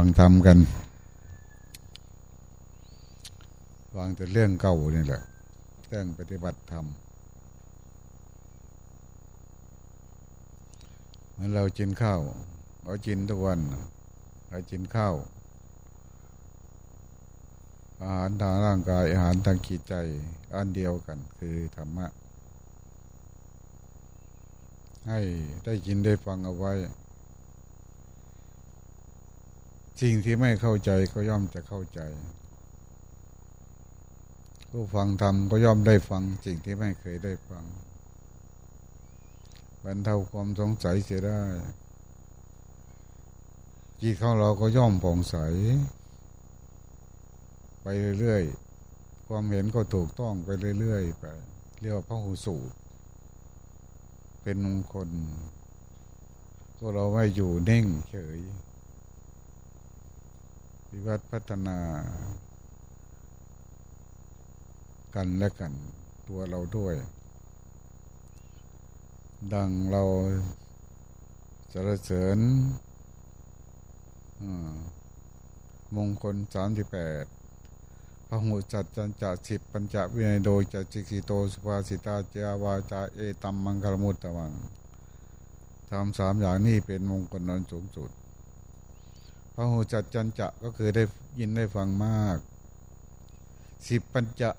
ฟังทำกันฟังแต่เรื่องเก่านี่แหละเรื่องปฏิบัติธรรมเมื่อเรากินข้าวเรากินทุกวันเรากินข้าว อาหารทางร่างกายอาหารทางจิตใจ อันเดียวกันคือธรรมะให้ได้ยินได้ฟังเอาไว้ สิ่งที่ไม่เข้าใจก็ย่อมจะเข้าใจ ผู้ฟังธรรมก็ย่อมได้ฟังสิ่งที่ไม่เคยได้ฟังบรรเทาความสงสัยเสียได้จิตของเราก็ย่อมผ่องใส ไปเรื่อยๆ ความเห็นก็ถูกต้องไปเรื่อยๆไป เรียกว่าพระหูสูตร เป็นมงคลก็เราไม่อยู่เน่งเฉย วิวัฒพัฒนา กันและกัน ตัวเราด้วย ดังเราสรรเสริญมงคลสามสิบแปดพระหูจัดจันจะสิบปัญจวินัยโดยจัจิกิโตสุภาสิตาเจาวาจาเอตัมมังคลมุตตะวังทำสามอย่างนี้เป็นมงคลนันสูงสุด พระหูจัดจันจะก็คือได้ยินได้ฟังมาก สิบปัญจะ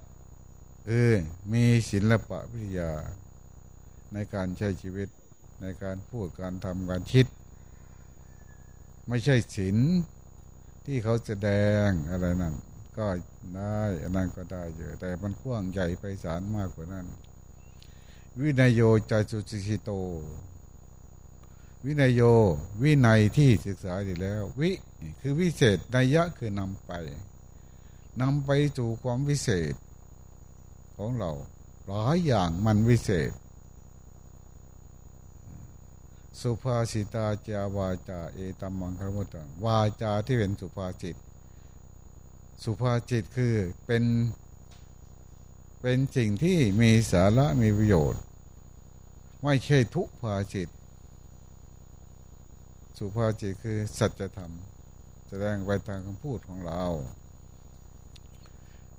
เออมีศิลปะวิทยา ในการใช้ชีวิตในการพูดการทำการคิด ไม่ใช่ศิลที่เขาแสดงอะไรนั่นก็ได้อันนั้นก็ได้เยอะแต่มันกว้างใหญ่ไปสารมากกว่านั้น วินยโยจาจุสิโต วินยโย วินัยที่ศึกษาดีแล้ว วิคือวิเศษนัยยะคือนำไปนำไปสู่ความวิเศษ ของเราหลายอย่างมันวิเศษ สุภาษิตาจาวาจาเอตัมมังคมุตตังวาจาที่เป็นสุภาษิตสุภาษิตคือเป็นเป็นสิ่งที่มีสาระมีประโยชน์ ไม่ใช่ทุพภาษิต สุภาษิตคือสัจธรรม แสดงไปทางคำพูดของเรา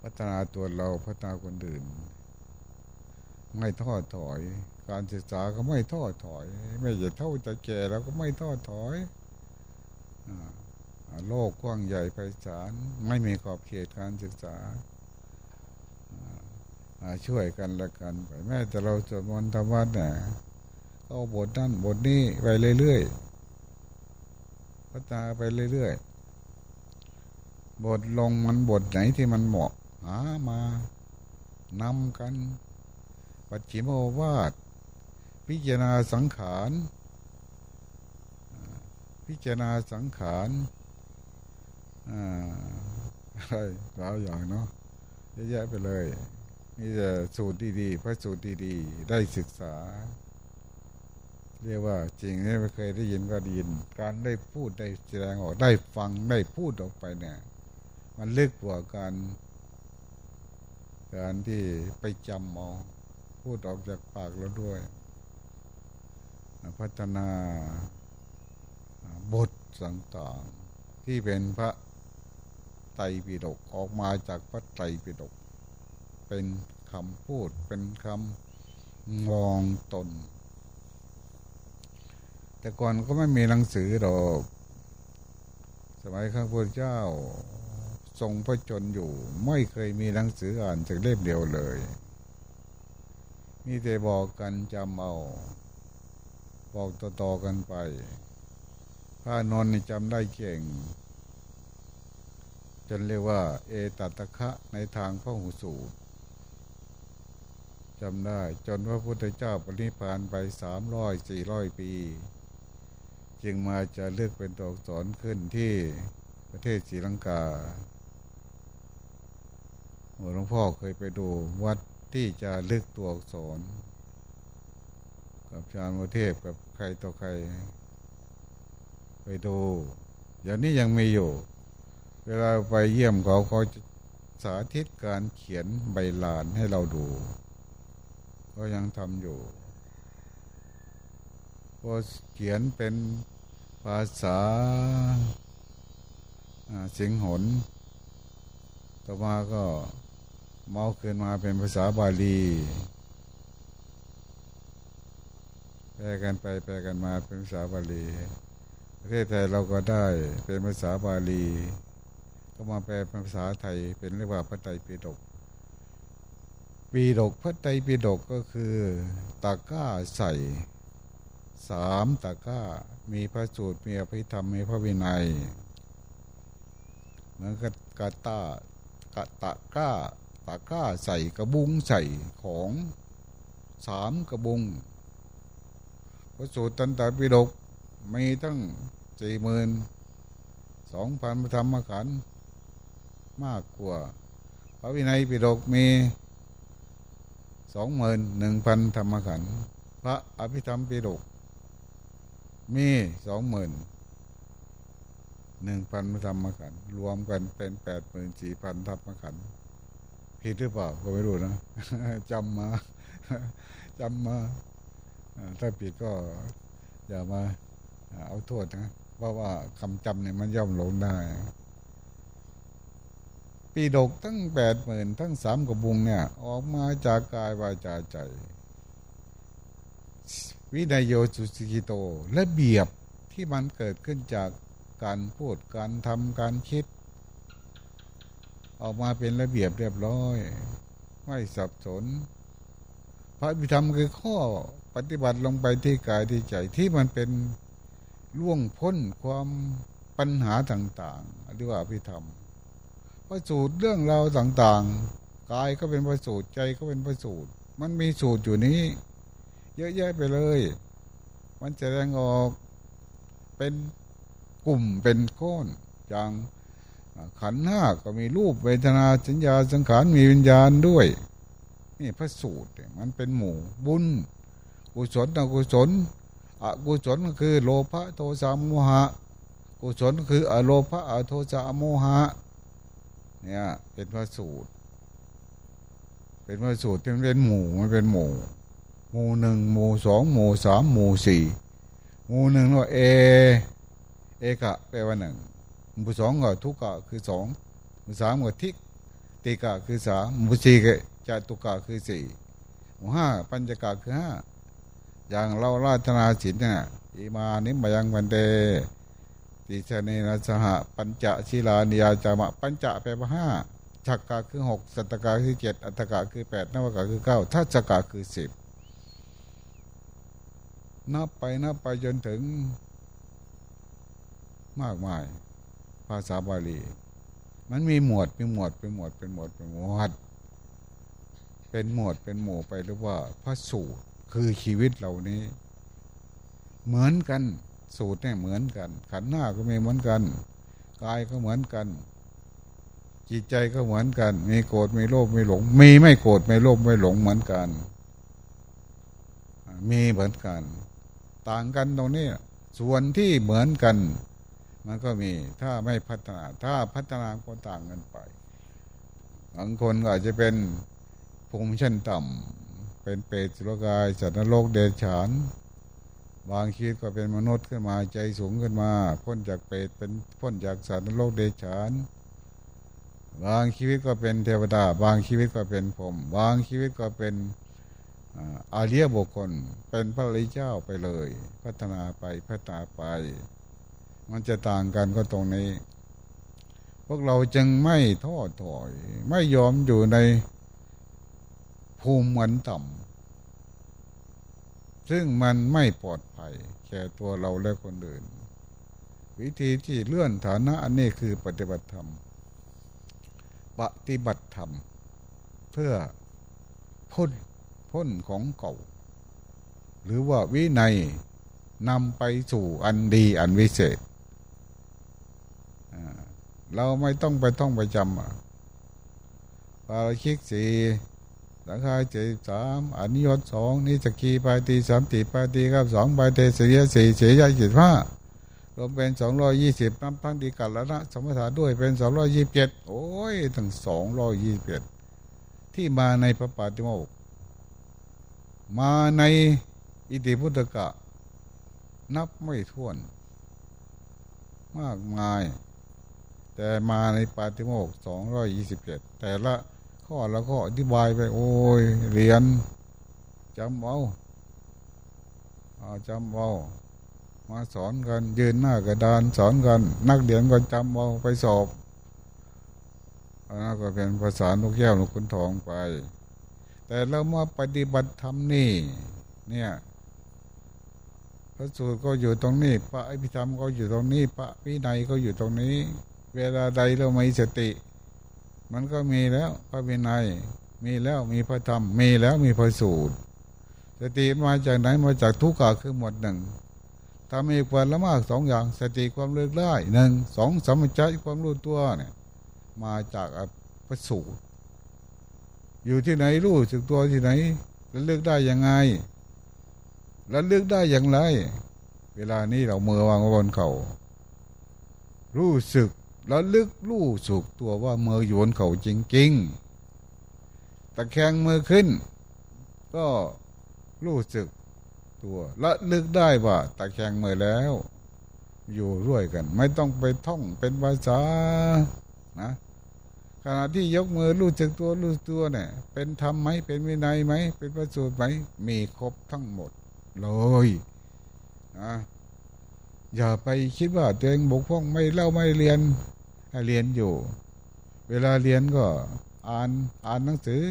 พัฒนาตัวเราพัฒนาคนอื่น ไม่ท้อถอย การศึกษาก็ไม่ท้อถอย ไม่จะเท่าจะแก่เราก็ไม่ท้อถอยโลกกว้างใหญ่ไพศาลไม่มีขอบเขตการศึกษาช่วยกันละกันไปแม้แต่เราจดมนต์ธรรมะเนี่ยก็บทนั่นบทนี้ไปเรื่อยๆ พัฒนาไปเรื่อยๆ บทลงมันบทไหนที่มันเหมาะหามานำกัน ปัจฉิมโอวาท พิจารณาสังขาร พิจารณาสังขารอะไรหลายอย่างเนาะเยอะแยะไปเลย นี่จะสูตรดีๆพระสูตรดีๆ ได้ศึกษา เรียกว่าจริงที่ไม่เคยได้ยินก็ได้ยิน การได้พูดได้แสดงออกได้ฟังได้พูดออกไปเนี่ย มันลึกกว่าการการที่ไปจำเอาพูดออกจากปากแล้วด้วย พัฒนาบทต่างๆที่เป็นพระไตรปิฎกออกมาจากพระไตรปิฎกเป็นคำพูดเป็นคำมองตน แต่ก่อนก็ไม่มีหนังสือหรอก สมัยข้าพุทธเจ้าทรงพระชนอยู่ ไม่เคยมีหนังสืออ่านจากเล่มเดียวเลย มีแต่บอกกันจำเอาบอกต่อๆกันไป พระนนท์จำได้เก่ง จนเรียกว่า เอตัตคะในทางพระหูสูตรจำได้ จนพระพุทธเจ้าปรินิพานไปสามร้อยสี่ร้อยปี จึงมาจะเลือกเป็นตัวสอนขึ้นที่ประเทศศรีลังกาหลวงพ่อเคยไปดูวัดที่จะเลึกตัวอักษร กับชาญโมเทพกับใครต่อใคร ไปดูอย่างนี้ยังมีอยู่ เวลาไปเยี่ยมเขาเขาจะสาธิตการเขียนใบลานให้เราดู ก็ยังทำอยู่ พอเขียนเป็นภาษาสิงหนต่อมาก็เมาขึ้นมาเป็นภาษาบาลี แปลกันไปแปลกันมาเป็นภาษาบาลี ประเทศไทยเราก็ได้เป็นภาษาบาลี ก็มาแปลเป็นภาษาไทยเป็นเรียกว่าพระไตรปิฎกปีดกพระไตรปิฎกก็คือตะก้าใส่ สามตะก้า มีพระสูตรมีอภิธรรมมีพระวินัยเหมือนกับกาตากะตะก้า ตะก้าใส่กระบุงใส่ของสามกระบุง พระสูตรตันตปิฎกมีตั้งสี่หมื่นสองพันพระธรรมขันธ์มากกว่า พระวินัยปิฎกมีสองหมื่นหนึ่งพันธรรมขันธ์พระอภิธรรมปิฎก มีสองหมื่นหนึ่งพันธรรมขันรวมกันเป็นแปดหมื่นสี่พันธรรมขันผิดหรือเปล่าก็ไม่รู้นะจำมาจำมาถ้าผิดก็อย่ามาเอาโทษนะเพราะว่าคำจำเนี่ยมันย่อมหลงได้ปีดกตั้งแปดหมื่นทั้งสามกบุงเนี่ย ออกมาจากกายวาจาใจ วินัยโยสุสิกิโตและเบียบที่มันเกิดขึ้นจากการพูดการทำการคิด ออกมาเป็นระเบียบเรียบร้อย ไม่สับสน พระพิธรรมคือข้อปฏิบัติลงไปที่กายที่ใจที่มันเป็นล่วงพ้นความปัญหาต่างๆหรือว่าพิธรรมพระสูตรเรื่องราวต่างๆ กายก็เป็นพระสูตรใจก็เป็นพระสูตร มันมีสูตรอยู่นี้ เยอะแยะไปเลย มันจะแสดงออกเป็นกลุ่มเป็นโค่นอย่างขันห้าก็มีรูปเวทนาสัญญาสังขารมีวิญญาณด้วย นี่พระสูตรมันเป็นหมู่บุญ กุศลอกุศลอกุศลก็คือโลภะโทสะโมหะ กุศลคืออโลภะอโทสะโมหะเนี่ยเป็นพระสูตร เป็นพระสูตรที่มันเป็นหมู่มันเป็นหมู่ หมู่หนึ่งหมู่สองหมู่สามหมู่สี่หมู่หนึ่งว่าเอ เอกะแปลว่าหนึ่งหมู่สองก็ทุกกะคือสองหมู่สามก็ทิกติกะคือสามหมู่สี่ก็จตุกะคือสี่หมู่ห้าปัญจกะคือห้าอย่างเราราชนาศิลเนี่ยอิมานิมยังวันเดติชนีนะสหปัญจชิลานิยาจามะปัญจะแปลว่าห้าชักกะคือหกสัตกะคือเจ็ดอัตกะคือแปดนวกะคือเก้าทัศกะคือสิบ นับไปนับไปจนถึง มากมาย ภาษาบาลี มันมีหมวดมีหมวดเป็นหมวดเป็นหมวดเป็นหมวด เป็นหมวดเป็นหมู่ไปหรือว่าพระสูตรคือชีวิตเหล่านี้ เหมือนกันสูตรเนี่ยเหมือนกัน ขันหน้าก็มีเหมือนกันกายก็เหมือนกัน จิตใจก็เหมือนกัน มีโกรธมีโลภมีหลง มีไม่โกรธไม่โลภไม่หลงเหมือนกัน มีเหมือนกัน ต่างกันตรงนี้ ส่วนที่เหมือนกัน มันก็มีถ้าไม่พัฒนา ถ้าพัฒนาก็ต่างกันไปบางคนก็อาจจะเป็นภูมิชั้นต่ำเป็นเปรตสุรกายสัตว์นรกเดชฉานบางชีวิตก็เป็นมนุษย์ขึ้นมาใจสูงขึ้นมาพ้นจากเปรตเป็นพ้นจากสัตว์นรกเดชานบางชีวิตก็เป็นเทวดา บางชีวิตก็เป็นพรหมบางชีวิตก็เป็น อาเลียบุคคลเป็นพระริเจ้าไปเลย พัฒนาไปพัฒนาไป มันจะต่างกันก็ตรงนี้ พวกเราจึงไม่ท้อถอย ไม่ยอมอยู่ในภูมิเหมือนต่ำซึ่งมันไม่ปลอดภัยแก่ตัวเราและคนอื่น วิธีที่เลื่อนฐานะอันนี้คือปฏิบัติธรรม ปฏิบัติธรรม เพื่อพ้น พ้นของเก่า หรือว่าวินัยนำไปสู่อันดีอันวิเศษเราไม่ต้องไปต้องไปจำปาราชิกสีสังขารเจ็ดสามอนิยตสองนิสกีปาตีสามตีปาตีครับสองปาเตสียสี่เสียเจ็ดห้ารวมเป็นสองร้อยยี่สิบน้ำพังดีกัลละนะสมถะด้วยเป็นสองร้อยยี่สิบเจ็ดโอ้ยถึงสองร้อยยี่สิบเจ็ดที่มาในพระปาติโมก มาในอิติพุทธกะ นับไม่ถ้วน มากมาย แต่มาในปาฏิโมกสองร้อยยี่สิบเจ็ดแต่ละข้อละข้ออธิบายไป โอ้ยเรียนจำเอาจำเอามาสอนกันยืนหน้ากระดานสอนกัน นักเรียนก็จำเอาไปสอบอันนั้นก็เป็นภาษาลูกแก้วลูกคุณทองไป แต่เรามาปฏิบัติธรรมนี่ เนี่ยพระสูตรก็อยู่ตรงนี้ พระอภิธรรมก็อยู่ตรงนี้ พระวินัยก็อยู่ตรงนี้ เวลาใดเราไม่สติ มันก็มีแล้วพระวินัย มีแล้วมีพระธรรม มีแล้วมีพระสูตร สติมาจากไหนมาจากทุกข์คือหมดหนึ่งถ้ามีความละมากสองอย่างสติความเลือกได้หนึ่งสองสมัจความรู้ตัวเนี่ยมาจากพระสูตร อยู่ที่ไหนรู้สึกตัวที่ไหนแล้วเลือกได้ยังไง แล้วเลือกได้อย่างไร เวลานี้เราเมือวางบนเขารู้สึกแล้วลึกรู้สึกตัวว่ามืออยู่บนเข่าจริงๆตะแคงมือขึ้น ก็รู้สึกตัวและลึกได้ว่าตะแคงมือแล้ว อยู่ร่วยกัน ไม่ต้องไปท่องเป็นภาษานะ ขณะที่ยกมือรู้จักตัวรู้ตัวเนี่ย เป็นธรรมไหมเป็นวินัยไหมเป็นประสูตรไหมมีครบทั้งหมดเลยนะอย่าไปคิดว่าตัวเองบกพร่องไม่เล่าไม่เรียนเรียนอยู่ เวลาเรียนก็อ่านอ่านหนังสือ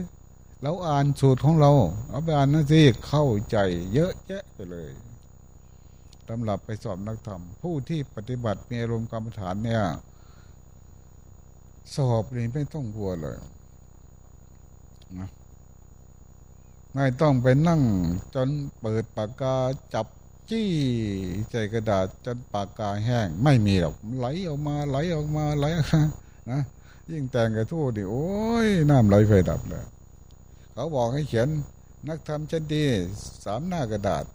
เราอ่านสูตรของเรา เอาไปอ่านหนังสือเข้าใจ เยอะแยะไปเลยตำรับไปสอบนักธรรม ผู้ที่ปฏิบัติมีอารมณ์กรรมฐานเนี่ย สอบนี่ไม่ต้องกลัวเลยนะไม่ต้องไปนั่ง จนเปิดปากกาจับจี้ใจกระดาษจนปากกาแห้ง ไม่มีหรอกไหลออกมาไหลออกมาไหลนะยิ่งแต่งกระทู้ดิโอ้ยน้ำไหลไฟดับเลยเขาบอกให้เขียนนักทำชั้นดีสามหน้ากระดาษ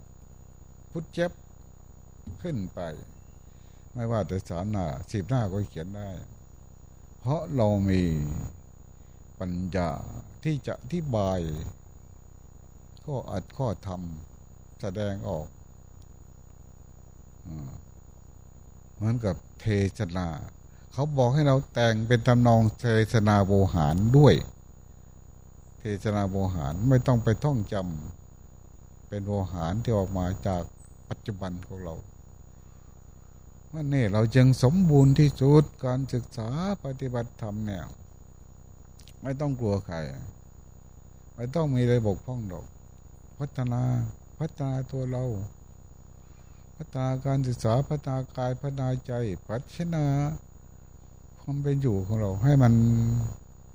พุทธเจ็บขึ้นไป ไม่ว่าแต่สามหน้าสิบหน้าก็เขียนได้ เพราะเรามีปัญญาที่จะอธิบาย ข้ออัดข้อทำแสดงออกเหมือนกับเทศนา เขาบอกให้เราแต่งเป็นตำนองเทศนาโวหารด้วย เทศนาโวหารไม่ต้องไปท่องจำเป็นโวหารที่ออกมาจากปัจจุบันของเรา ว่านี่เราจึงสมบูรณ์ที่สุดการศึกษาปฏิบัติธรรมเนี่ย ไม่ต้องกลัวใคร ไม่ต้องมีอะไรบกพร่องดอก พัฒนาพัฒนาตัวเรา พัฒนาการศึกษาพัฒนากายพัฒนาใจ พัฒนาความเป็นอยู่ของเรา ให้มัน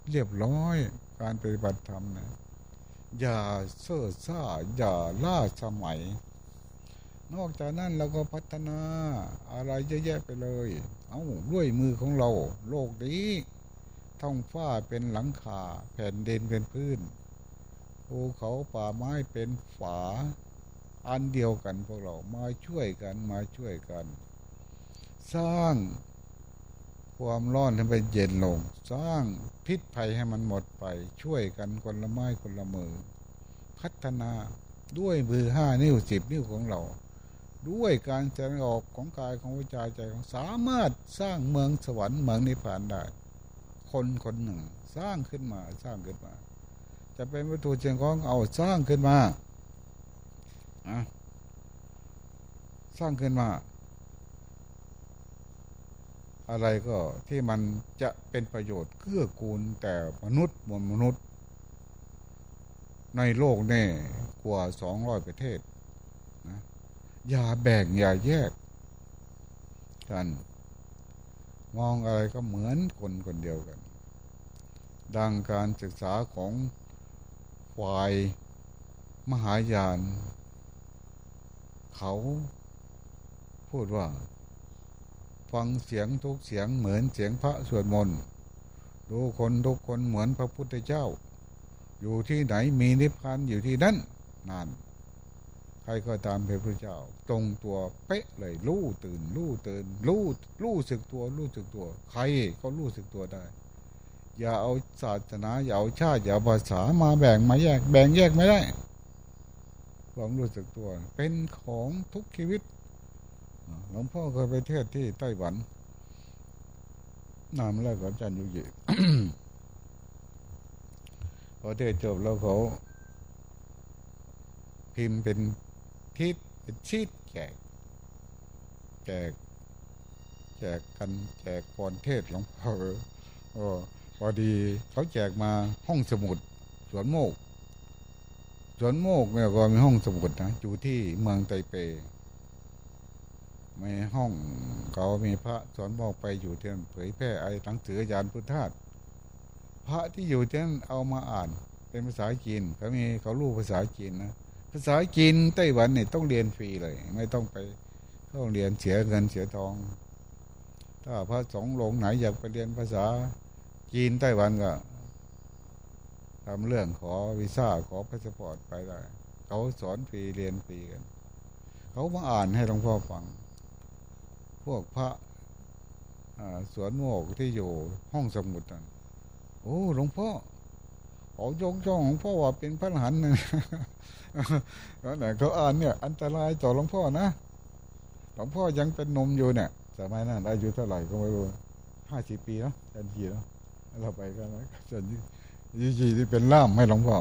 เรียบร้อยการปฏิบัติธรรมเนี่ยอย่าเซ่อซ่าอย่าล่าสมัย นอกจากนั้นเราก็พัฒนาอะไรเยอะแยะไปเลย เอาด้วยมือของเรา โลกนี้ท้องฟ้าเป็นหลังคา แผ่นดินเป็นพื้นภูเขาป่าไม้เป็นฝา อันเดียวกันพวกเรามาช่วยกันมาช่วยกัน สร้างความร้อนให้เป็นเย็นลง สร้างพิษภัยให้มันหมดไป ช่วยกันคนละไม้คนละมือ พัฒนาด้วยมือห้านิ้วสิบนิ้วของเรา ด้วยการแสดงออกของกายของวิจาใจของสามารถสร้างเมืองสวรรค์เมืองนิพพานได้ คนคนหนึ่งสร้างขึ้นมาสร้างขึ้นมา จะเป็นวัตถุเชียงของเอาสร้างขึ้นมาอะสร้างขึ้นมา อะไรก็ที่มันจะเป็นประโยชน์เกื้อกูลแต่มนุษย์มวลมนุษย์ ในโลกนี่กว่าสองร้อยประเทศ อย่าแบ่งอย่าแยกกัน มองอะไรก็เหมือนคนคนเดียวกัน ดังการศึกษาของฝ่ายมหายาน เขาพูดว่า ฟังเสียงทุกเสียงเหมือนเสียงพระสวดมนต์ดูคนทุกคนเหมือนพระพุทธเจ้า อยู่ที่ไหนมีนิพพานอยู่ที่นั่นนาน ใครก็ตามเพระพุทธเจ้า ตรงตัวเป๊ะเลยรู้ตื่นรู้ตื่นรู้รู้สึกตัวรู้สึกตัว ใครก็รู้สึกตัวได้ อย่าเอาศาสนาอย่าเอาชาติอย่าภาษามาแบ่งมาแยก แบ่งแยกไม่ได้ความรู้สึกตัว เป็นของทุกชีวิตหลวงพ่อเคยไปเทศที่ไต้หวันนามแล้วก็อาจารย์ยุยิพอเทศจบแล้วเขาพิมพ์เป็น ทิศเป็นชีตแจก แจก แจกกันแจกก่อนเทศหลวงพ่อเออพอดีเขาแจกมาห้องสมุดสวนโมกสวนโมกเนี่ยก็มีห้องสมุดนะอยู่ที่เมืองไตเปมีห้องเขามีพระสอนบอกไปอยู่ที่นั่นเผยแพร่ไอ้หนังสือยานพุทธาสพระที่อยู่ที่นั่นเอามาอ่าน เป็นภาษาจีนเขามีเขารู้ภาษาจีนนะ ภาษาจีนไต้หวันเนี่ยต้องเรียนฟรีเลย ไม่ต้องไปเข้าเรียนเสียเงินเสียทอง ถ้าพระสงฆ์องค์ไหนอยากไปเรียนภาษาจีนไต้หวันก็ทำเรื่องขอวีซ่าขอพาสปอร์ตไปได้เขาสอนฟรีเรียนฟรีกัน เขามาอ่านให้หลวงพ่อฟัง พวกพระสวนโมกที่อยู่ห้องสมุดนั่นโอ้หลวงพ่อ เขายกย่องหลวงพ่อว่าเป็นพระอรหันต์นะแล้วไหนเขาอ่านเนี่ย อันตรายต่อหลวงพ่อนะหลวงพ่อยังเป็นนมอยู่เนี่ยสมัยนั้นอายุเท่าไหร่ก็ไม่รู้ห้าสิบปีเนาะจันทีเนาะเราไปกันนะจันยี่ยี่ที่เป็นล่ามให้หลวงพ่อ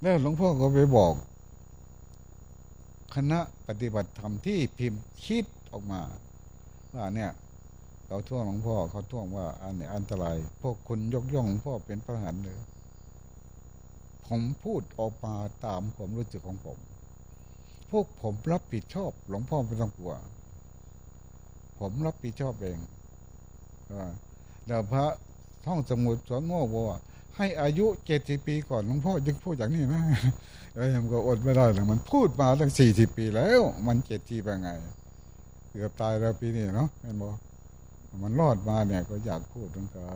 แล้วหลวงพ่อก็ไปบอก คณะปฏิบัติธรรมที่พิมพ์คิดออกมาว่าเนี่ย เขาท่วงหลวงพ่อเขาท่วงว่าอันนี้อันตราย พวกคุณยกย่องหลวงพ่อเป็นพระหันเลยผมพูดออกมาตามความรู้สึกของผม พวกผมรับผิดชอบหลวงพ่อไม่ต้องกลัว ผมรับผิดชอบเองว่าแล้วพระท่องสมุดสอนโมกบอกว่าให้อายุเจ็ดสิบปีก่อนหลวงพ่อจึงพูดอย่างนี้นะเอ้ยมันก็อดไม่ได้เลยมันพูดมาตั้งสี่สิบปีแล้ว มันเจ็ดทีไปไง เกือบตายแล้วปีนี้เนาะเห็นบ่ มันรอดมาเนี่ยก็อยากพูดเหมือนกั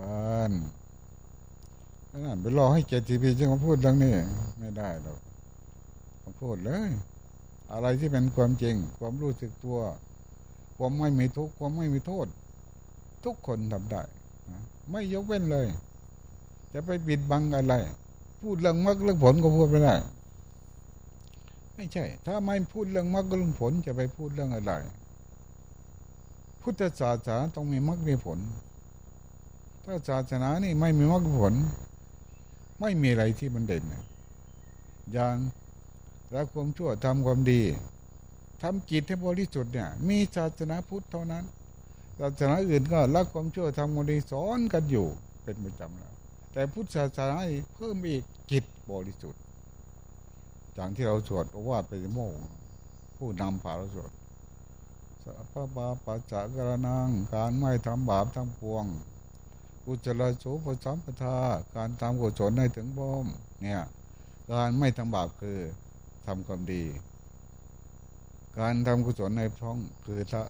นนั่นไปรอให้เจ็ดสิบปีจึงมาพูดเรื่องนี้ไม่ได้หรอกต้อพูดเลย อะไรที่เป็นความจริง ความรู้สึกตัว ความไม่มีทุกข์ความไม่มีโทษ ทุกคนทำได้ไม่ยกเว้นเลย จะไปปิดบังอะไร พูดเรื่องมรรคเรื่องผลก็พูดไม่ได้ไม่ใช่ ถ้าไม่พูดเรื่องมรรคเรื่องผลจะไปพูดเรื่องอะไร พุทธศาสนาต้องมีมรรคมีผล ถ้าศาสนานี่ไม่มีมรรคผล ไม่มีอะไรที่มันเด่นอย่างละความชั่วทำความดีทำจิตให้บริสุทธิ์เนี่ย มีศาสนาพุทธเท่านั้น ศาสนาอื่นก็ละความชั่วทำความดีสอนกันอยู่เป็นประจำแล้วแต่พุทธศาสนาเพิ่มอีกจิตบริสุทธิ์อย่างที่เราสวดว่าไปโมงผู้นำผ่าเราสวด สัพพบาปัจจากรนังการไม่ทำบาปทั้งปวงกุจลโสปสัมปทาการทำกุศลให้ถึงบ่มเนี่ยการไม่ทำบาปคือทำความดี การทำกุศลในท้องคือละ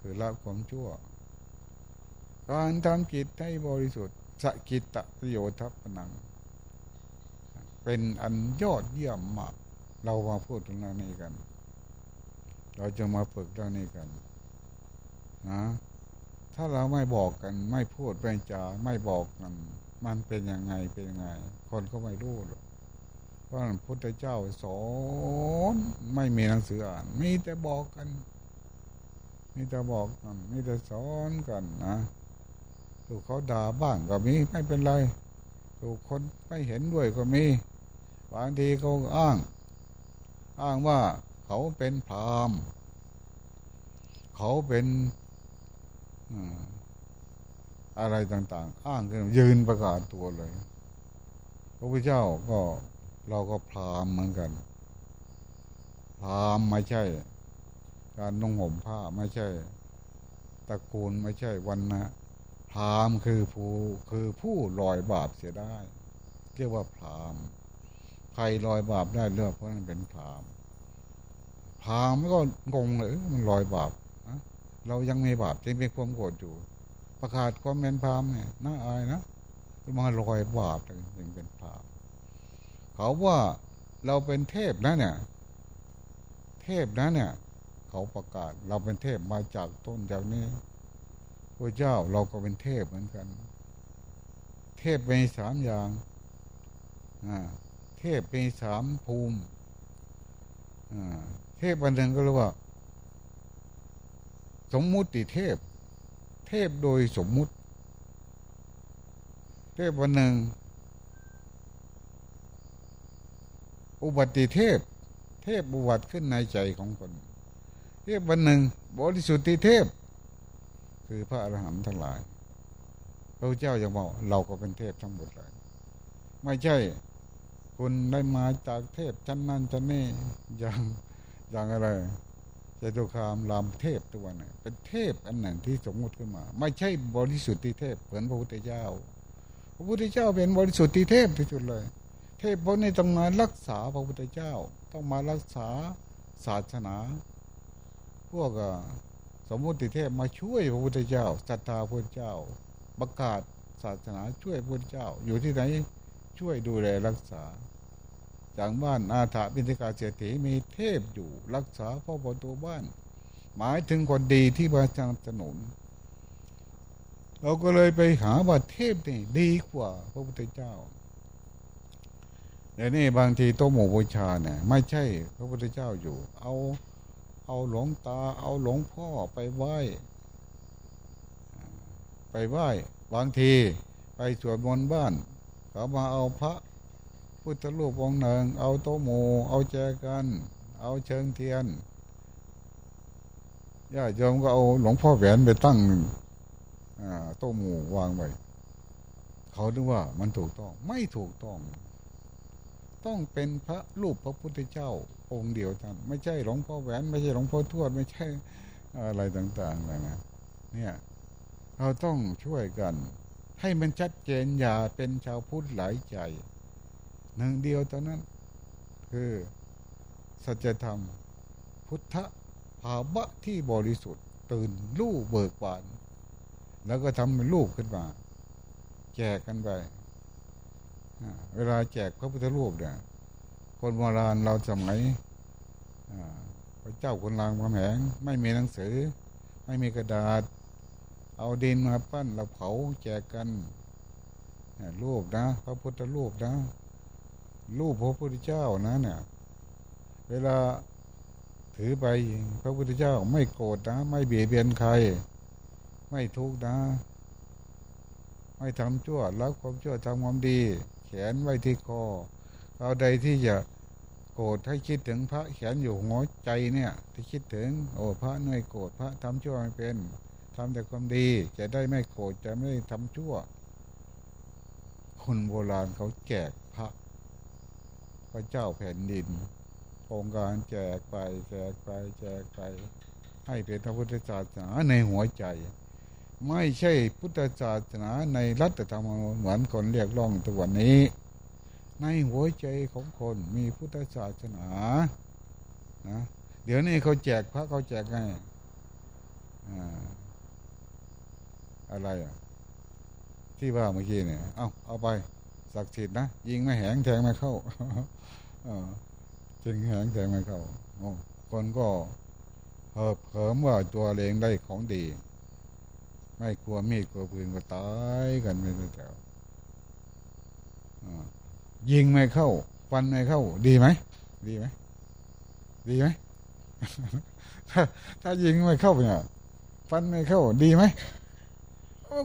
คือละความชั่ว การทำจิตให้บริสุทธิ์สกิตตประโยชน์ทัพนัง เป็นอันยอดเยี่ยมมากเรามาพูดถึงเรื่องนี้กัน เราจะมาฝึกเรื่องนี้กันนะถ้าเราไม่บอกกันไม่พูดไม่จาไม่บอกกัน มันเป็นยังไงเป็นยังไง คนก็ไม่รู้หรอกเพราะพระพุทธเจ้าสอนไม่มีหนังสืออ่าน มีแต่บอกกัน มีแต่บอกกันมีแต่สอนกันนะถูกเขาด่าบ้างก็มีไม่เป็นไร ถูกคนไม่เห็นด้วยก็มีบางทีเขาอ้าง อ้างว่า เขาเป็นพรามเขาเป็นอะไรต่างๆ อ้างขึ้นยืนประกาศตัวเลย พระพุทธเจ้าก็เราก็พรามเหมือนกัน พรามไม่ใช่ การนุ่งห่มผ้าไม่ใช่ตระกูลไม่ใช่วันนะพรามคือผู้คือผู้ลอยบาปเสียได้ เรียกว่าพรามใครลอยบาปได้เลือกเพราะนั้นเป็นพราม พามก็งงเลยมันลอยบาปเรายังมีบาปจึงเป็นความโกรธอยู่ ประกาศความเป็นพามเนี่ยน่าอายนะมาลอยบาปจึงเป็นพามเขาว่าเราเป็นเทพนะเนี่ย เทพนะเนี่ย เขาประกาศเราเป็นเทพมาจากต้นจากนี้พระเจ้าเราก็เป็นเทพเหมือนกัน เทพมีสามอย่างเทพมีสามภูมิ พอันหนึ่งก็เรียกว่า สมมุติเทพ เทพโดยสมมุติ เทพวันหนึ่ง อุบัติเทพ เทพบุวัติขึ้นในใจของคน เทพวันหนึ่งบริสุทธิเทพ คือพระอรหันต์ทั้งหลายพระเจ้าจะบอกเราก็เป็นเทพทั้งหมดเลยไม่ใช่ คุณได้มาจากเทพชั้นนั้นชั้นนี้อย่าง อย่างอะไรจตุคามรามเทพตัวนี้เป็นเทพอันหนึ่งที่สมมติขึ้นมา ไม่ใช่บริสุทธิเทพเหมือนพระพุทธเจ้า พระพุทธเจ้าเป็นบริสุทธิเทพที่สุดเลย เทพเพวกนี้ต้องมารักษาพระพุทธเจ้า ต้องมารักษาศาสนา พวกสมมติเทพมาช่วยพระพุทธเจ้าศรัทธาพระพุทธเจ้า ประกาศศาสนาช่วยพระพุทธเจ้า อยู่ที่ไหนช่วยดูแลรักษา จากบ้านอาถาปินิกาเศรษฐีมีเทพอยู่รักษาพ่อประตูบ้าน หมายถึงคนดีที่มาจังสนุน เราก็เลยไปหาว่าเทพนี่ดีกว่าพระพุทธเจ้าเดี๋ยวนี้บางทีโตโมบูชาเนี่ยไม่ใช่พระพุทธเจ้าอยู่ เอาเอาหลวงตา เอาหลวงพ่อไปไหว้ ไปไหว้ บางทีไปสวดมนต์บ้านเขามาเอาพระ พุทธรูปองค์หนึ่ง เอาโต๊ะโมเอาแจกัน เอาเชิงเทียนญาติโยมก็เอาหลวงพ่อแหวนไปตั้งโต๊ะโมวางไว้เขาดูว่ามันถูกต้องไม่ถูกต้อง ต้องเป็นพระรูปพระพุทธเจ้าองค์เดียวกันไม่ใช่หลวงพ่อแหวนไม่ใช่หลวงพ่อทวดไม่ใช่อะไรต่างๆเลยนะเนี่ยเราต้องช่วยกัน ให้มันชัดเจนอย่าเป็นชาวพุทธหลายใจ หนึ่งเดียวเท่านั้น คือสัจธรรม พุทธภาวะที่บริสุทธิ์ ตื่นรู้เบิกบาน แล้วก็ทำเป็นรูปขึ้นมา แจกกันไปเวลาแจกพระพุทธรูปเนี่ย คนโบราณเราสมัยพระเจ้าคนลางพระแหง ไม่มีหนังสือ ไม่มีกระดาษ เอาดินมาปั้นเราเผาแจกกันรูปนะ พระพุทธรูปนะ รูปพระพุทธเจ้านะเนี่ยเวลาถือไปพระพุทธเจ้าไม่โกรธนะ ไม่เบียดเบียนใคร ไม่ทุกข์นะ ไม่ทำชั่วแล้วความชั่วทำความดี แขนไว้ที่คอเอาใดที่จะโกรธให้คิดถึงพระแขนอยู่หัวใจเนี่ย ที่คิดถึง โอ้พระน่อยโกรธพระทำชั่วไม่เป็นทำแต่ความดี จะได้ไม่โกรธจะไม่ทำชั่ว คนโบราณเขาแจกพระ พระเจ้าแผ่นดินองค์การแจกไป แจกไป แจกไป ให้เป็นพระพุทธศาสนาในหัวใจ ไม่ใช่พุทธศาสนาในรัฐธรรมนูญเหมือนคนเรียกร้องตัวนี้ ในหัวใจของคนมีพุทธศาสนานะเดี๋ยวนี้เขาแจกพระเขาแจกไงอะไรอะ ที่ว่าเมื่อกี้เนี่ย เอาเอาไป ศักดิ์สิทธิ์นะยิงไม่แหงแทงไม่เข้าจริงแหงแทงไม่เข้าคนก็เหิบเหิมว่าตัวเองได้ของดี ไม่กลัวมีดกลัวปืนก็ตายกันไปแถวยิงไม่เข้าฟันไม่เข้า ดีไหมดีไหมดีไหมถ้าถ้ายิงไม่เข้าเนี่ยฟันไม่เข้า ดีไหม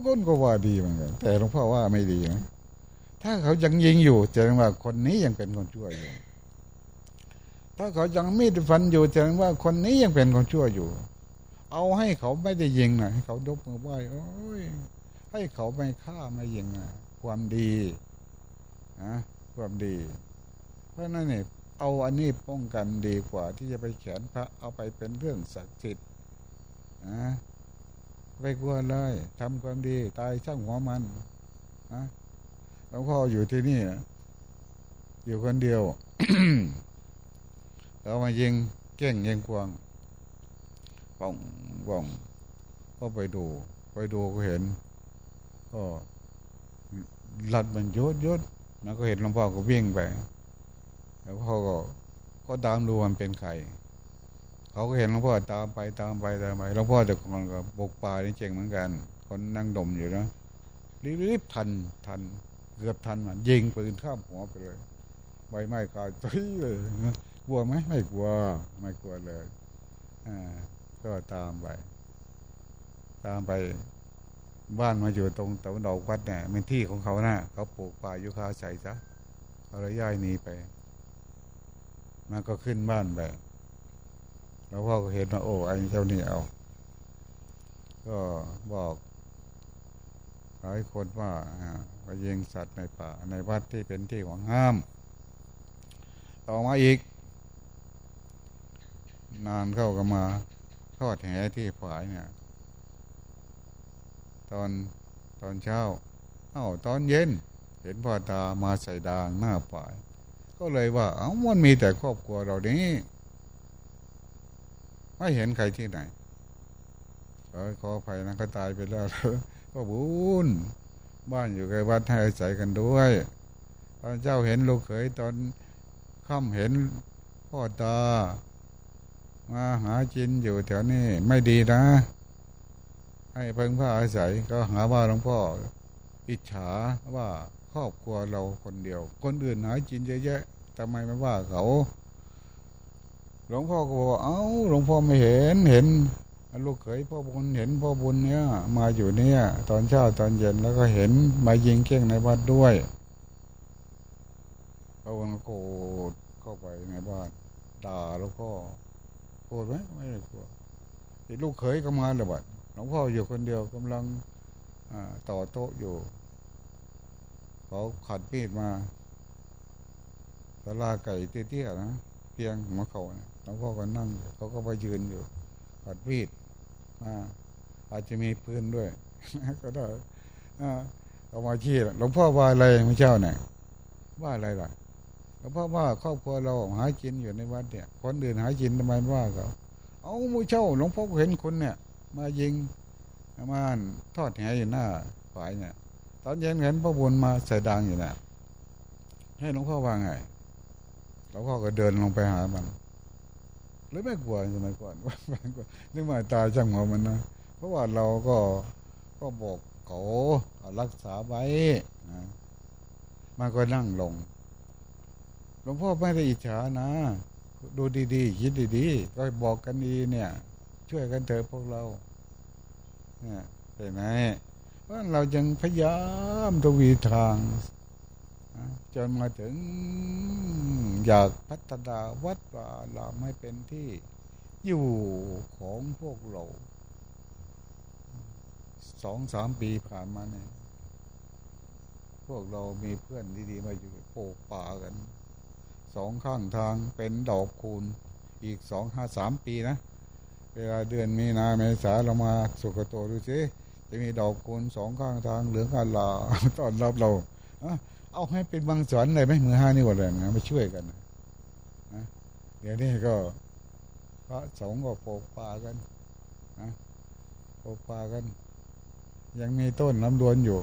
คนก็ว่าดีเหมือนกันแต่หลวงพ่อว่าไม่ดีนะ ถ้าเขายังยิงอยู่แสดงว่าคนนี้ยังเป็นคนชั่วอยู่ ถ้าเขายังมีดฟันอยู่แสดงว่าคนนี้ยังเป็นคนชั่วอยู่ เอาให้เขาไม่ได้ยิงนะให้เขาดกมือไหว้โอ้ยให้เขาไม่ฆ่าไม่ยิงนะความดีนะความดี เพราะนั่นเนี่ยเอาอันนี้ป้องกันดีกว่า ที่จะไปแขนพระเอาไปเป็นเรื่องศักดิ์สิทธิ์นะไปกลัวเลยทำความดี ตายช่างหัวมันนะ หลวงพ่ออยู่ที่นี่อยู่คนเดียวเรามายิงเก่งยิงกวงป่องป่อง ก็ไปดู ไปดูก็เห็น ก็หลัดมันยดยศแล้วก็เห็นหลวงพ่อก็วิ่งไปแล้วพ่อก็ก็ตามดูมันเป็นใครเขาก็เห็นหลวงพ่อตามไปตามไปตามไปหลวงพ่อแต่ก่อนก็บกป่านี่เจ๋งเหมือนกัน คนนั่งดมอยู่นะรีบๆทันทัน เกือบทันมันยิงปืนข้ามหัวไปเลยใบไม้กายตีเลยกลัวไหมไม่กลัวไม่กลัวเลยอ่าก็ตามไป ตามไป บ้านมาอยู่ตรงตะวันออกวัดเนี่ยเป็นที่ของเขานะเขาปลูกป่ายุคาใส่ซะเขาเลยย้ายหนีไปมันก็ขึ้นบ้านไปแล้วพ่อก็เห็นว่าโอ้ไอ้เจ้านี่เอา ก็บอกหลายคนว่า ยิงสัตว์ในป่า ในวัดที่เป็นที่ของห้าม ต่อมาอีก นานเข้าก็มาทอดแหที่ฝายเนี่ย ตอนตอนเช้า เอ้าตอนเย็น เห็นพ่อตามาใส่ดางหน้าฝาย ก็เลยว่า เอ้ามันมีแต่ครอบครัวเรานี้ ไม่เห็นใครที่ไหนขอขอภัยนะก็ตายไปแล้วก็บุญ บ้านอยู่ใกล้วัดให้อาศัยกันด้วยพระเจ้าเห็นลูกเขยตอนค่ำเห็นพ่อตา มาหาจินอยู่แถวนี้ไม่ดีนะ ให้เพิ่งพระอาศัยก็หาว่าหลวงพ่อ อิจฉาว่าครอบครัวเราคนเดียว คนอื่นหาจินเยอะแยะทำไมไม่ว่าเขา หลวงพ่อก็บอกเอ้าหลวงพ่อไม่เห็นเห็น ลูกเขยพ่อบุญเห็นพ่อบุญเนี่ยมาอยู่เนี่ย ตอนเช้าตอนเย็นแล้วก็เห็นมายิงเก้งในวัดด้วยพระวันโกรธเข้าไปในบ้านด่าหลวงพ่อโกรธไหมไม่ได้โกรธอีลูกเขยก็มาเลยบัดหลวงพ่ออยู่คนเดียวกำลังต่อโต๊ะอยู่เขาขัดมีดมาสลาไก่เตี้ยๆนะเพียงหัวเขาหลวงพ่อก็นั่งเขาก็ไปยืนอยู่ขัดมีด อาจจะมีปืนด้วย ก็ได้เอามาชี้หลวงพ่อว่าอะไรไม่เจ้าเนี่ยว่าอะไรล่ะหลวงพ่อว่าครอบครัวเราหากินอยู่ในวัดเนี่ย คนอื่นหากินทำไมว่าเขาเอามูเช่าหลวงพ่อเห็นคนเนี่ย มายิงมาทอดแหอยู่หน้าฝ่ายเนี่ย ตอนเย็นเห็นพระบุญมาใส่ดังอยู่น่ะให้หลวงพ่อว่าไงหลวงพ่อก็เดินลงไปหามัน หรือไม่กลัวสมัยก่อนไม่กลัวนึกว่าตายจังหัวมันนะเพราะว่าเราก็ก็บอกเขารักษาไว้นะมันก็นั่งลงหลวงพ่อไม่ได้อิจฉานะ ดูดีๆคิดดีๆก็บอกกันดีเนี่ย ช่วยกันเถอะพวกเราเนี่ยเป็นไงเพราะเราจึงพยายามทวีทาง จนมาถึงอยากพัฒนาวัดว่าเราไม่เป็นที่อยู่ของพวกเราสองสามปีผ่านมาเนี่ย พวกเรามีเพื่อนดีๆมาอยู่โปกป่ากัน สองข้างทางเป็นดอกคูณ อีกสองห้าสามปีนะ เวลาเดือนมีนาเมษาเรามาสุกโตดูสิจะมีดอกคูณสองข้างทางเหลืองอลาตอนรับเราอะ เอาให้เป็นบางสอนเลยไหมมือห้านี่ก่อนเลยนะมาช่วยกันนะเดี๋ยวนี้ก็พระสงฆ์ก็ปลูกป่ากันนะปลูกป่ากัน ยังมีต้นลำดวนอยู่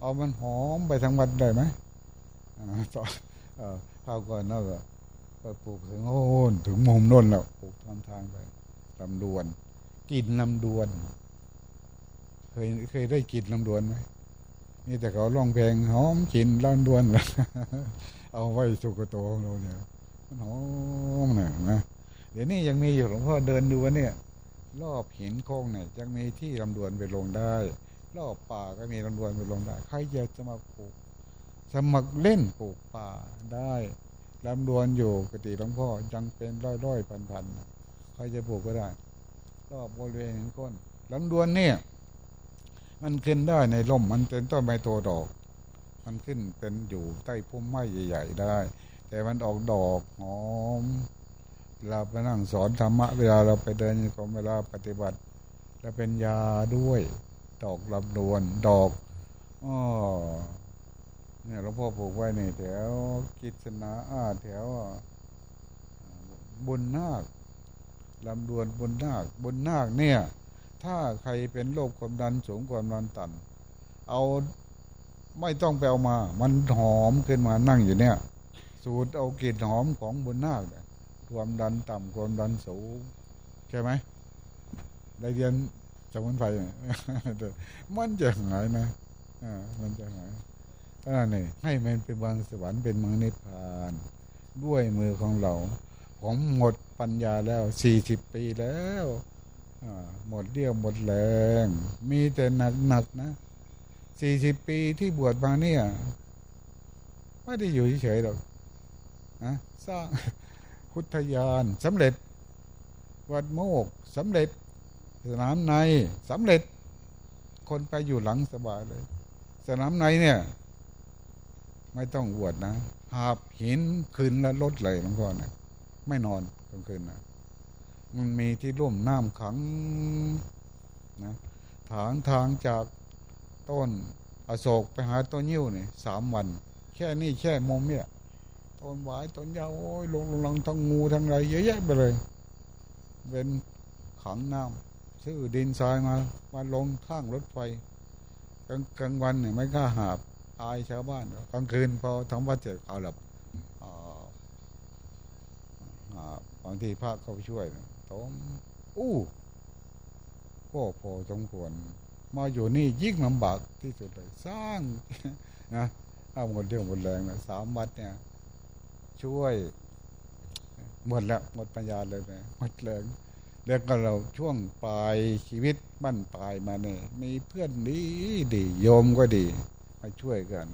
เอามันหอมไปทั้งวันได้ไหมต่อข้าวก่อนแล้วก็ปลูกถึงโอ้ถึงมุมน้นแล้วปลูกทำทางไปลำดวน กินลำดวน เคยเคยได้กินลำดวนไหม นี่แต่เขาล่องเพลงหอมกินล้านดวน เอาไว้สุกโตของเราเนี่ยมันหอมเนี่ยนะเดี๋ยวนี้ยังมีอยู่หลวงพ่อเดินดูว่าเนี่ย รอบหินโค้งเนี่ยยังมีที่ลำดวนไปลงได้ รอบป่าก็มีลำดวนไปลงได้ ใครอยากจะมาปลูกสมัครเล่นปลูกป่าได้ลำดวนอยู่กติหลวงพ่อยังเป็นร้อยร้อยพันพันใครจะปลูกก็ได้รอบบริเวณหินก้นลำดวนเนี่ย มันขึ้นได้ในร่มมันเป็นต้นไม้โตดอก มันขึ้นเป็นอยู่ใต้พุ่มไม้ใหญ่ ๆ ได้ แต่มันออกดอกหอมเราไปนั่งสอนธรรมะเวลาเราไปเดินก็เวลาปฏิบัติจะเป็นยาด้วย ดอกลำดวนดอกอ๋อเนี่ยหลวงพ่อปลูกไว้ในแถวกิจนาอาแถวบุญนาคลำดวนบุญนาคบุญนาคเนี่ย ถ้าใครเป็นโรคความดันสูงความดันต่ำเอาไม่ต้องไปเอามา มันหอมขึ้นมานั่งอยู่เนี่ย สูตรเอากลิ่นหอมของบนหน้าคความดันต่ำความดันสูงใช่ไหมได้เรียนสมุนไพรมันจะหายนะอ่ามันจะหายถ้านี่ให้มันเป็นบางสวรรค์เป็นมังนิพพาน ด้วยมือของเรา ผมหมดปัญญาแล้วสี่สิบปีแล้ว หมดเรี่ยวหมดแรง มีแต่หนักๆนะสี่สิบปีที่บวชมาเนี่ยไม่ได้อยู่เฉยๆหรอกนะสร้างพุทธยานสำเร็จ วัดโมกสำเร็จ สนามในสำเร็จ คนไปอยู่หลังสบายเลย สนามในเนี่ย ไม่ต้องบวชนะหาบหินคืนแล้วลดเลยหลวงพ่อนะไม่นอนกลางคืนนะ มันมีที่ร่วมน้ำขังนะทางทางจากต้นอโศกไปหาต้นยิ้วเนี่ยสามวัน แค่นี้แค่มุมเนี่ยต้นหวายต้นยาวโอ้ยลงลงลงทั้งงูทั้งอะไรเยอะแยะไปเลย เป็นขังน้ำซื้อดินทรายมามาลงข้างรถไฟกลางกลางวันเนี่ยไม่กล้าหาบอายชาวบ้านกลางคืนพอทำวัดเสร็จเอาหลับบางทีพระเขาช่วยต้ ม อู้ก็พอสมควร มาอยู่นี่ยิ่งลำบากที่สุดเลย สร้างนะเอาหมดเรื่องหมดแรงนะสามวัดเนี่ย ช่วย หมดแล้วหมดปัญญาเลยนะหมดแรงแล้วก็เราช่วงปลายชีวิตบั้นปลายมาเนี่ยมีเพื่อนดีดีโยมก็ดีมาช่วยกัน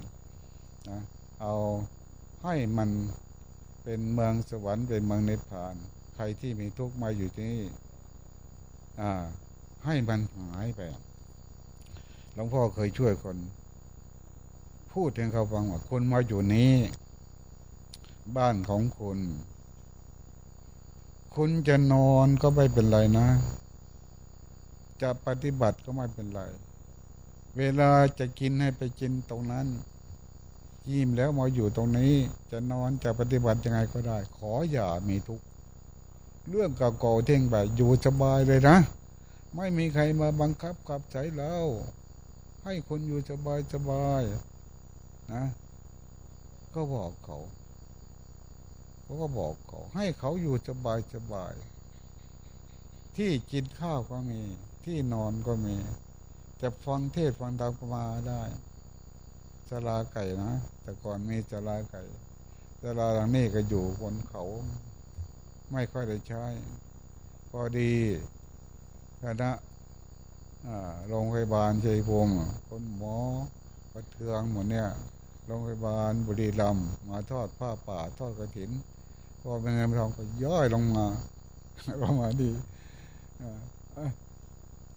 นะเอาให้มันเป็นเมืองสวรรค์เป็นเมืองนิพพาน รที่มีทุกข์มาอยู่ที่นี่ให้มันหายไปหลวงพ่อเคยช่วยคน พูดให้เขาฟังว่าคนมาอยู่นี้ บ้านของคุณ คุณจะนอนก็ไม่เป็นไรนะ จะปฏิบัติก็ไม่เป็นไร เวลาจะกินให้ไปกินตรงนั้นยิ้มแล้วมาอยู่ตรงนี้ จะนอนจะปฏิบัติยังไงก็ได้ ขออย่ามีทุกข์ เรื่องเก่าๆเท่งแบบอยู่สบายเลยนะ ไม่มีใครมาบังคับขับใจเราให้คนอยู่สบายสบายนะ ก็บอกเขาเขาก็บอกเขา ให้เขาอยู่สบายสบาย ที่กินข้าวก็มี ที่นอนก็มี จะฟังเทศฟังธรรมก็มาได้สลาไก่นะ แต่ก่อนมีสลาไก่สลาหลังนี้ก็อยู่บนเขา ไม่ค่อยได้ใช้ พอดีคณะโรงพยาบาลชัยภูมิคนหมอประเทืองหมดเนี่ยโรงพยาบาลบุรีรัมย์มาทอดผ้าป่าทอดกระถินพอเป็นเงินทองก็ย่อยลงมาลงมาดี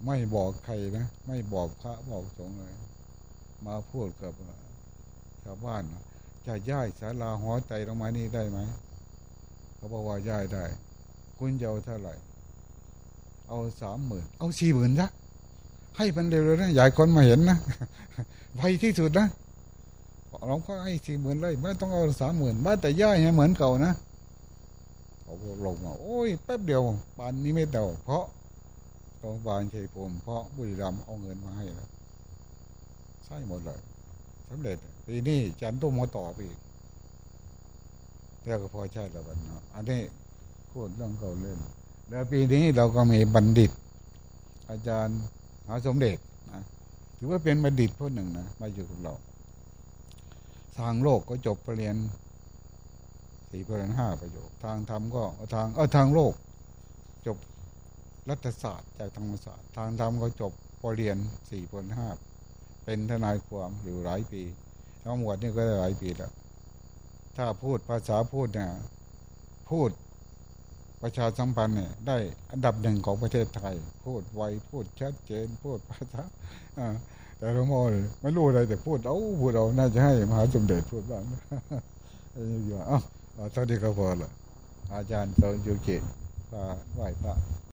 ไม่บอกใครนะ ไม่บอกพระบอกสงฆ์เลย มาพูดกับชาวบ้านจะย้ายศาลาหอใจลงมานี่ได้ไหม เขาบอกว่าย้ายได้ คุณจะเอาเท่าไหร่ เอาสามหมื่นเอาสี่หมื่นซะให้มันเร็วเลยนะใหญ่คนมาเห็นนะไวที่สุดนะเราก็ให้สี่หมื่นเลยไม่ต้องเอาสามหมื่นบ้านแต่ย่ายเหมือนเก่านะเขาลงมาโอ้ยแป๊บเดียวปานนี้ไม่เดาเพราะโรงพยาบาลชัยภูมิเพราะบุรีรัมย์เอาเงินมาให้แล้วใช่หมดเลยสำเร็จปีนี้จันตุ้มมาต่อไปอีก แล้วก็พอใช่แล้วกันเนาะอันนี้พูดเรื่องเก่าเล่น แล้วปีนี้เราก็มีบัณฑิต อาจารย์หาสมเด็จนะถือว่าเป็นบัณฑิตผู้หนึ่งนะมาอยู่กับเราทางโลกก็จบปรริญญาสี่ปรริญญาห้าประโยค ทางธรรมก็ทางเออทางโลก จบรัฐศาสตร์จากธรรมศาสตร์ ทางธรรมก็จบปรริญญาสี่ปรริญญาห้าเป็นทนายความอยู่หลายปีทั้งหมดนี่ก็ได้หลายปีแล้ว ถ้าพูดภาษาพูดเนี่ยพูดประชาสัมพันธ์เนี่ยได้อันดับหนึ่งของประเทศไทย พูดไวพูดชัดเจน พูดภาษาแต่หลวงพ่อไม่รู้อะไรแต่พูดเอาพูดเอาน่าจะให้มหาสมเด็จพูดบ้างอยู่อะตอนนี้ก็พอละอาจารย์ตอนยูเกะไหว้พระ